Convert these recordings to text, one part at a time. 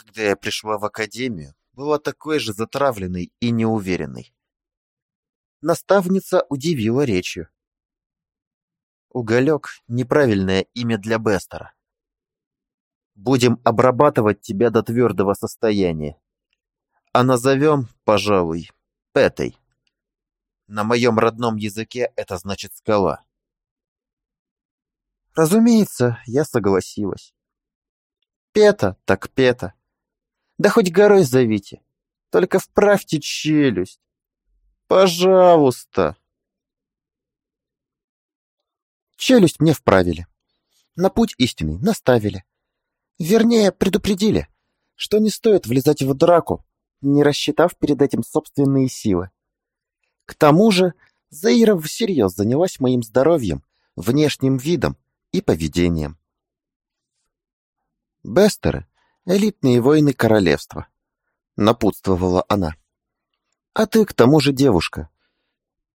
когда я пришла в академию, была такой же затравленной и неуверенной. Наставница удивила речью. Уголек — неправильное имя для Бестера. Будем обрабатывать тебя до твердого состояния. А назовем, пожалуй, Петой. На моем родном языке это значит скала. Разумеется, я согласилась. Пета так пета. Да хоть горой зовите. Только вправьте челюсть. Пожалуйста. Челюсть мне вправили. На путь истинный наставили. Вернее, предупредили, что не стоит влезать в драку, не рассчитав перед этим собственные силы. К тому же Заира всерьез занялась моим здоровьем, внешним видом и поведением. Бестеры — элитные воины королевства, напутствовала она. А ты к тому же девушка.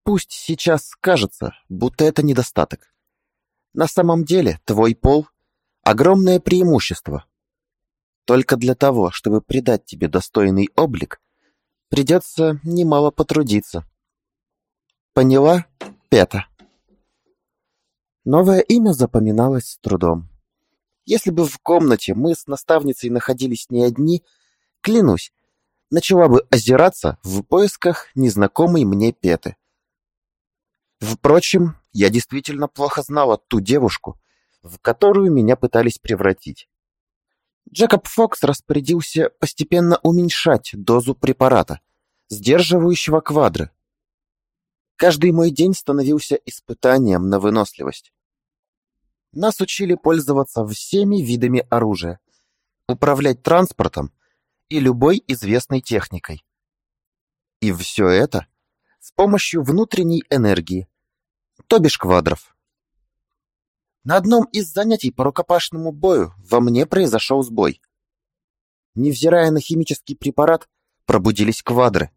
Пусть сейчас кажется, будто это недостаток. На самом деле твой пол — огромное преимущество. Только для того, чтобы придать тебе достойный облик, придется немало потрудиться. Поняла, Пета? Новое имя запоминалось с трудом. Если бы в комнате мы с наставницей находились не одни, клянусь, начала бы озираться в поисках незнакомой мне Петы. Впрочем, я действительно плохо знала ту девушку, в которую меня пытались превратить. Джекоб Фокс распорядился постепенно уменьшать дозу препарата, сдерживающего квадры. Каждый мой день становился испытанием на выносливость. Нас учили пользоваться всеми видами оружия, управлять транспортом и любой известной техникой. И все это с помощью внутренней энергии, то бишь квадров. На одном из занятий по рукопашному бою во мне произошел сбой. Невзирая на химический препарат, пробудились квадры.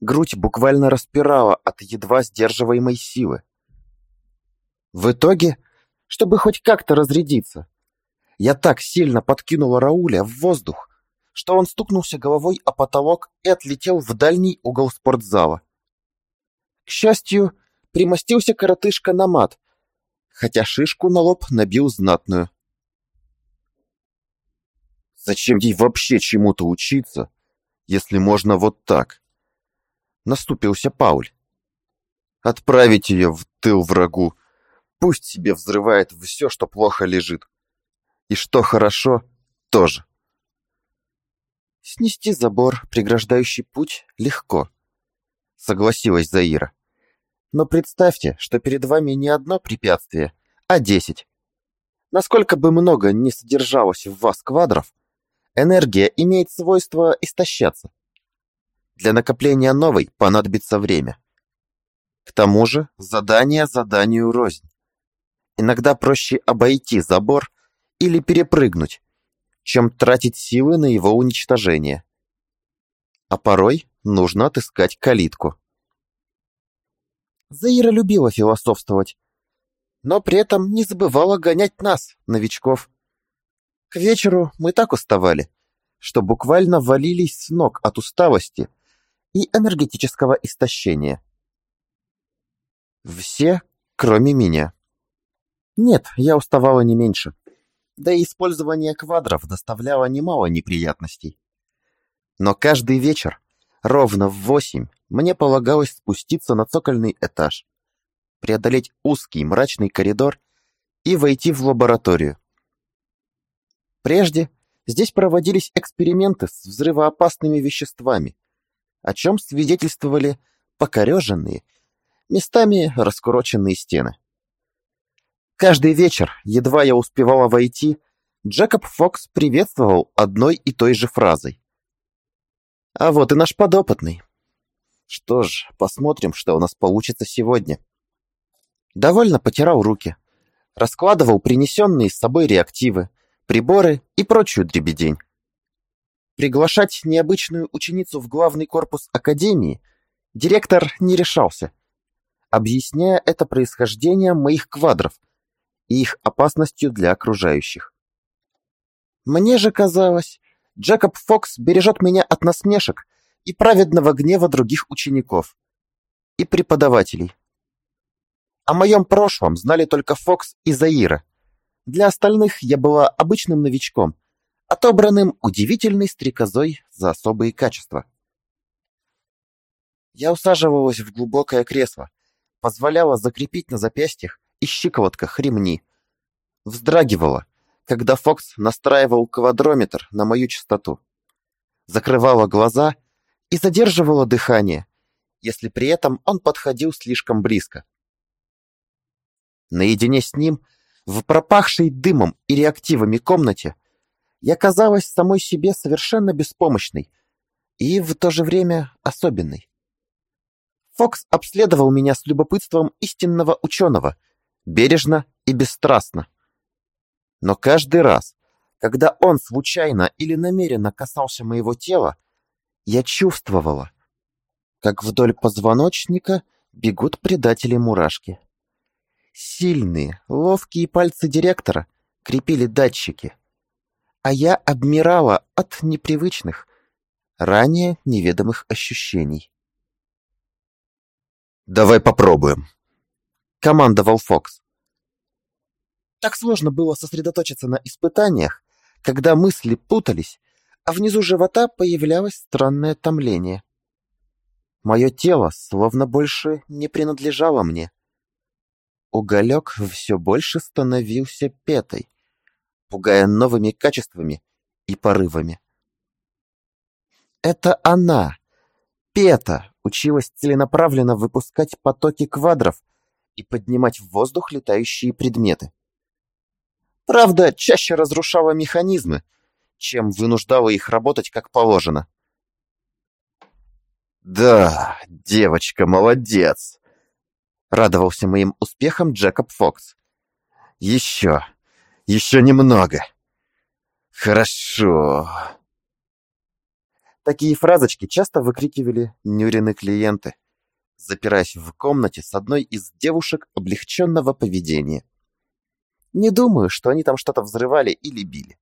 Грудь буквально распирала от едва сдерживаемой силы. В итоге, чтобы хоть как-то разрядиться, я так сильно подкинула Рауля в воздух, что он стукнулся головой о потолок и отлетел в дальний угол спортзала. К счастью, примостился коротышка на мат, хотя шишку на лоб набил знатную. Зачем ей вообще чему-то учиться, если можно вот так? Наступился Пауль. Отправить ее в тыл врагу. Пусть себе взрывает все, что плохо лежит. И что хорошо, тоже. Снести забор, преграждающий путь, легко. Согласилась Заира. Но представьте, что перед вами не одно препятствие, а десять. Насколько бы много ни содержалось в вас квадров, энергия имеет свойство истощаться. Для накопления новой понадобится время. К тому же задание заданию рознь. Иногда проще обойти забор или перепрыгнуть, чем тратить силы на его уничтожение. А порой нужно отыскать калитку. Заира любила философствовать, но при этом не забывала гонять нас, новичков. К вечеру мы так уставали, что буквально валились с ног от усталости и энергетического истощения. Все, кроме меня. Нет, я уставала не меньше. Да и использование квадров доставляло немало неприятностей. Но каждый вечер, ровно в восемь, мне полагалось спуститься на цокольный этаж, преодолеть узкий мрачный коридор и войти в лабораторию. Прежде здесь проводились эксперименты с взрывоопасными веществами, о чем свидетельствовали покореженные, местами раскуроченные стены. Каждый вечер, едва я успевала войти, Джекоб Фокс приветствовал одной и той же фразой. А вот и наш подопытный. Что ж, посмотрим, что у нас получится сегодня. Довольно потирал руки. Раскладывал принесенные с собой реактивы, приборы и прочую дребедень. Приглашать необычную ученицу в главный корпус академии директор не решался, объясняя это происхождением моих квадров и их опасностью для окружающих. Мне же казалось, Джекоб Фокс бережет меня от насмешек и праведного гнева других учеников и преподавателей. О моем прошлом знали только Фокс и Заира. Для остальных я была обычным новичком, отобранным удивительной стрекозой за особые качества. Я усаживалась в глубокое кресло, позволяла закрепить на запястьях и щиколотках ремни. Вздрагивала, когда Фокс настраивал квадрометр на мою частоту. Закрывала глаза и задерживала дыхание, если при этом он подходил слишком близко. Наедине с ним, в пропахшей дымом и реактивами комнате, я казалась самой себе совершенно беспомощной и в то же время особенной. Фокс обследовал меня с любопытством истинного ученого, бережно и бесстрастно. Но каждый раз, когда он случайно или намеренно касался моего тела, я чувствовала, как вдоль позвоночника бегут предатели-мурашки. Сильные, ловкие пальцы директора крепили датчики, а я обмирала от непривычных, ранее неведомых ощущений. «Давай попробуем», — командовал Фокс. Так сложно было сосредоточиться на испытаниях, когда мысли путались, а внизу живота появлялось странное томление. Мое тело словно больше не принадлежало мне. Уголек все больше становился петой, пугая новыми качествами и порывами. Это она, Пета, училась целенаправленно выпускать потоки квадров и поднимать в воздух летающие предметы. Правда, чаще разрушала механизмы, чем вынуждала их работать как положено. «Да, девочка, молодец!» — радовался моим успехом Джекоб Фокс. «Еще, еще немного. Хорошо». Такие фразочки часто выкрикивали Нюрины клиенты, запираясь в комнате с одной из девушек облегченного поведения. Не думаю, что они там что-то взрывали или били.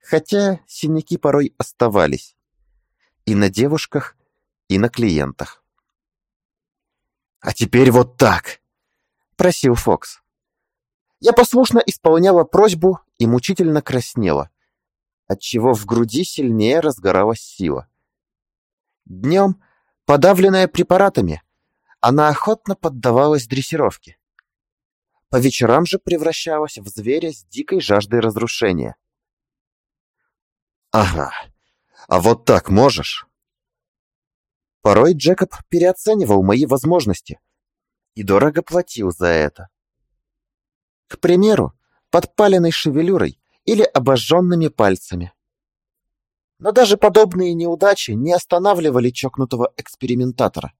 Хотя синяки порой оставались. И на девушках, и на клиентах. «А теперь вот так!» — просил Фокс. Я послушно исполняла просьбу и мучительно краснела, отчего в груди сильнее разгоралась сила. Днем, подавленная препаратами, она охотно поддавалась дрессировке. По вечерам же превращалась в зверя с дикой жаждой разрушения. «Ага, а вот так можешь?» Порой Джекоб переоценивал мои возможности и дорого платил за это. К примеру, подпаленной шевелюрой или обожженными пальцами. Но даже подобные неудачи не останавливали чокнутого экспериментатора.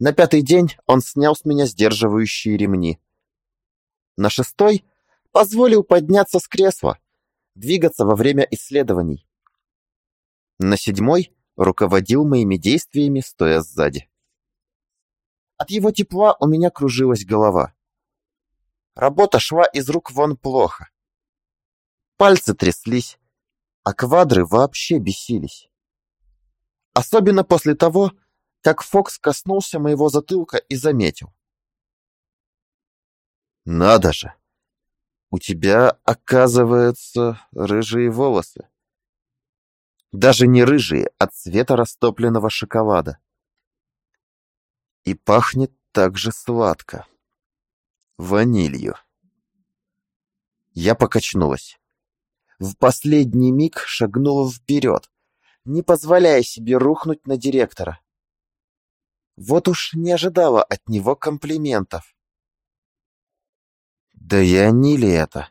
На пятый день он снял с меня сдерживающие ремни. На шестой позволил подняться с кресла, двигаться во время исследований. На седьмой руководил моими действиями, стоя сзади. От его тепла у меня кружилась голова. Работа шла из рук вон плохо. Пальцы тряслись, а квадры вообще бесились. Особенно после того, как Фокс коснулся моего затылка и заметил. «Надо же! У тебя, оказывается, рыжие волосы. Даже не рыжие, а цвета растопленного шоколада. И пахнет так же сладко. Ванилью. Я покачнулась. В последний миг шагнула вперед, не позволяя себе рухнуть на директора. Вот уж не ожидала от него комплиментов. Да и они ли это?